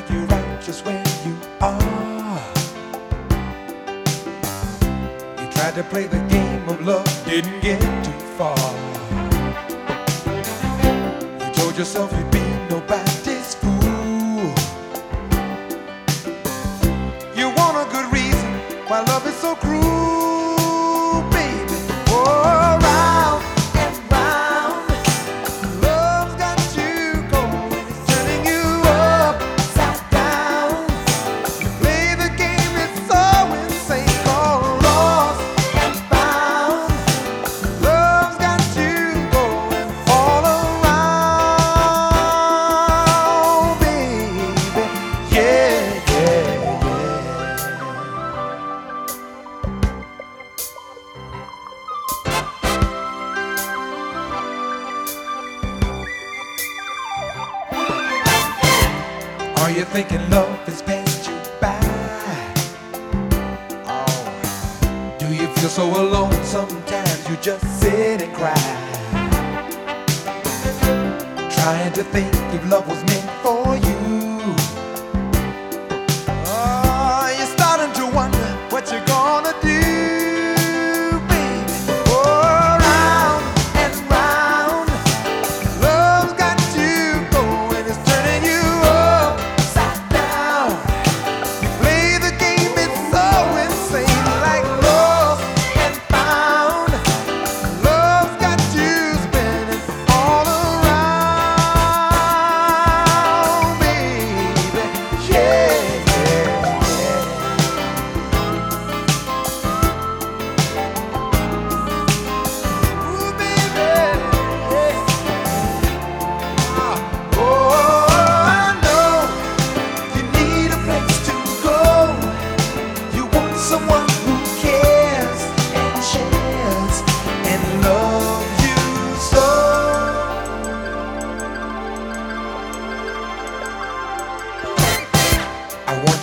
figure out just where you are. You tried to play the game of love, didn't get too far. You told yourself you'd be nobody's fool. You want a good reason why love is so cruel. Are you thinking love has passed you by? Oh, do you feel so alone sometimes you just sit and cry? Trying to think if love was meant for you.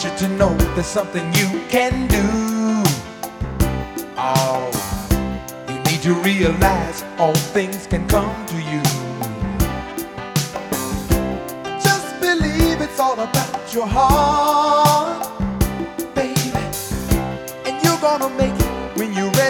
want you to know there's something you can do. Oh, you need to realize all things can come to you. Just believe it's all about your heart, baby, and you're gonna make it when you're.